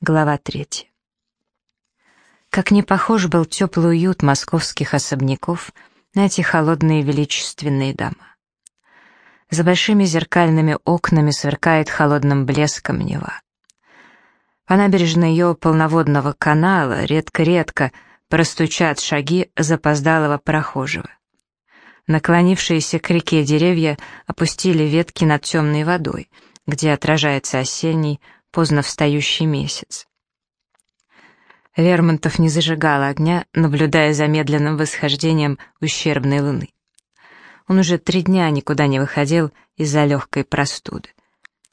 Глава третья. Как не похож был теплый уют московских особняков на эти холодные величественные дома. За большими зеркальными окнами сверкает холодным блеском Нева. По набережной ее полноводного канала редко-редко простучат шаги запоздалого прохожего. Наклонившиеся к реке деревья опустили ветки над темной водой, где отражается осенний, поздно встающий месяц. Лермонтов не зажигал огня, наблюдая за медленным восхождением ущербной луны. Он уже три дня никуда не выходил из-за легкой простуды.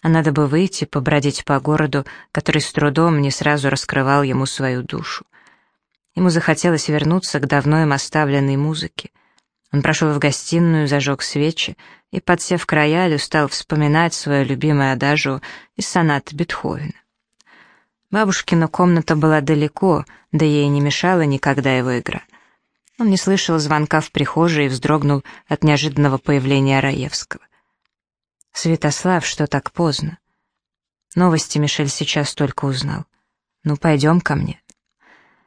А надо бы выйти, побродить по городу, который с трудом не сразу раскрывал ему свою душу. Ему захотелось вернуться к давно им оставленной музыке — он прошел в гостиную, зажег свечи и, подсев к роялю, стал вспоминать свою любимую адажу из соната Бетховена. Бабушкина комната была далеко, да ей не мешала никогда его игра. Он не слышал звонка в прихожей и вздрогнул от неожиданного появления Раевского. «Святослав, что так поздно?» Новости Мишель сейчас только узнал. «Ну, пойдем ко мне».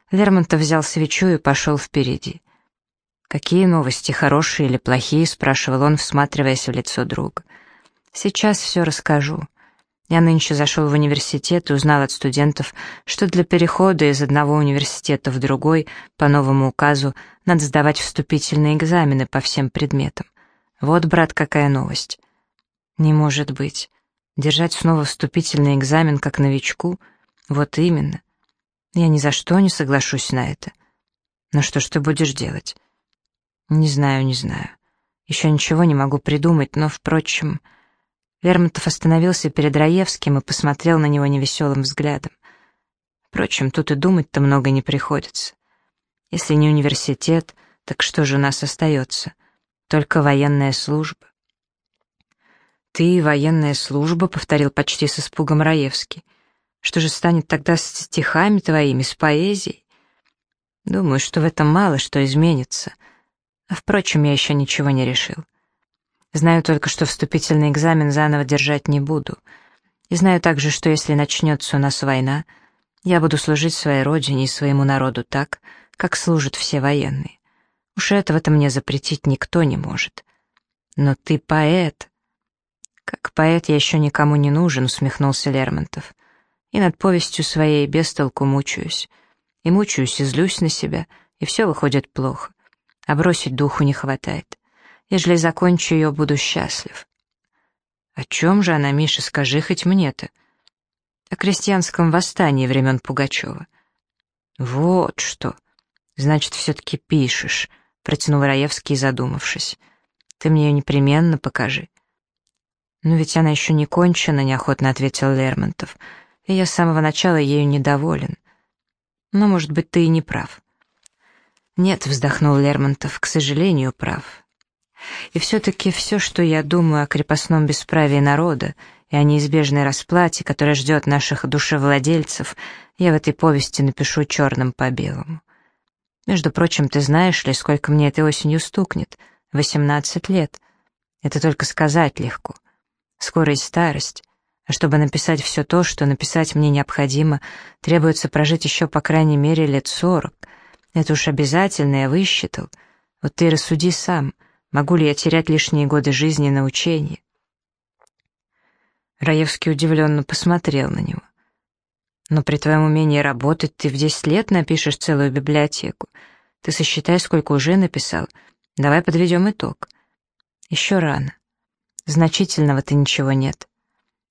Лермонтов взял свечу и пошел впереди. «Какие новости, хорошие или плохие?» — спрашивал он, всматриваясь в лицо друга. «Сейчас все расскажу. Я нынче зашел в университет и узнал от студентов, что для перехода из одного университета в другой по новому указу надо сдавать вступительные экзамены по всем предметам. Вот, брат, какая новость». «Не может быть. Держать снова вступительный экзамен как новичку? Вот именно. Я ни за что не соглашусь на это. Но что ж ты будешь делать?» Не знаю, не знаю. Еще ничего не могу придумать, но, впрочем... Лермонтов остановился перед Раевским и посмотрел на него невеселым взглядом. Впрочем, тут и думать-то много не приходится. Если не университет, так что же у нас остается? Только военная служба. «Ты, военная служба», — повторил почти с испугом Раевский. «Что же станет тогда с стихами твоими, с поэзией?» «Думаю, что в этом мало что изменится. А впрочем, я еще ничего не решил. Знаю только, что вступительный экзамен заново держать не буду. И знаю также, что если начнется у нас война, я буду служить своей родине и своему народу так, как служат все военные. Уж этого-то мне запретить никто не может. Но ты поэт. Как поэт я еще никому не нужен, усмехнулся Лермонтов. И над повестью своей без толку мучаюсь. И мучаюсь, и злюсь на себя, и все выходит плохо а бросить духу не хватает. Ежели закончу ее, буду счастлив. О чем же она, Миша, скажи хоть мне-то? О крестьянском восстании времен Пугачева. Вот что. Значит, все-таки пишешь, протянул Раевский, задумавшись. Ты мне ее непременно покажи. «Но ведь она еще не кончена», — неохотно ответил Лермонтов. «И я с самого начала ею недоволен. Но, может быть, ты и не прав. «Нет», — вздохнул Лермонтов, — «к сожалению, прав». И все-таки все, что я думаю о крепостном бесправии народа и о неизбежной расплате, которая ждет наших душевладельцев, я в этой повести напишу черным по белому. Между прочим, ты знаешь ли, сколько мне этой осенью стукнет? Восемнадцать лет. Это только сказать легко. Скоро и старость. А чтобы написать все то, что написать мне необходимо, требуется прожить еще по крайней мере лет сорок — это уж обязательно, я высчитал. Вот ты рассуди сам, могу ли я терять лишние годы жизни на учение? Раевский удивленно посмотрел на него. Но при твоем умении работать ты в десять лет напишешь целую библиотеку. Ты сосчитай, сколько уже написал. Давай подведем итог. Еще рано. Значительного-то ничего нет.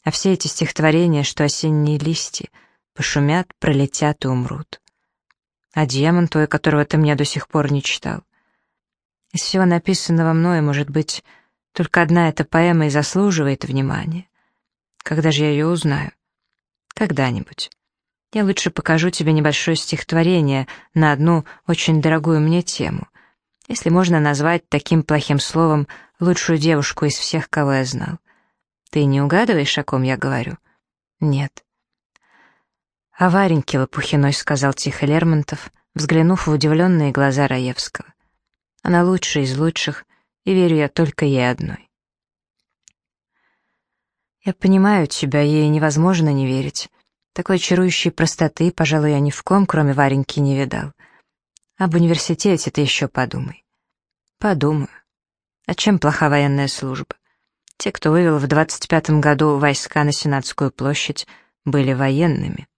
А все эти стихотворения, что осенние листья, пошумят, пролетят и умрут а демон той, которого ты мне до сих пор не читал. Из всего написанного мною, может быть, только одна эта поэма и заслуживает внимания. Когда же я ее узнаю? Когда-нибудь. Я лучше покажу тебе небольшое стихотворение на одну очень дорогую мне тему, если можно назвать таким плохим словом лучшую девушку из всех, кого я знал. Ты не угадываешь, о ком я говорю? Нет. «О Вареньке Лопухиной», — сказал тихо Лермонтов, взглянув в удивленные глаза Раевского. «Она лучшая из лучших, и верю я только ей одной». «Я понимаю тебя, ей невозможно не верить. Такой чарующей простоты, пожалуй, я ни в ком, кроме Вареньки, не видал. Об университете ты еще подумай. Подумаю. А чем плоха военная служба? Те, кто вывел в 25-м году войска на Сенатскую площадь, были военными.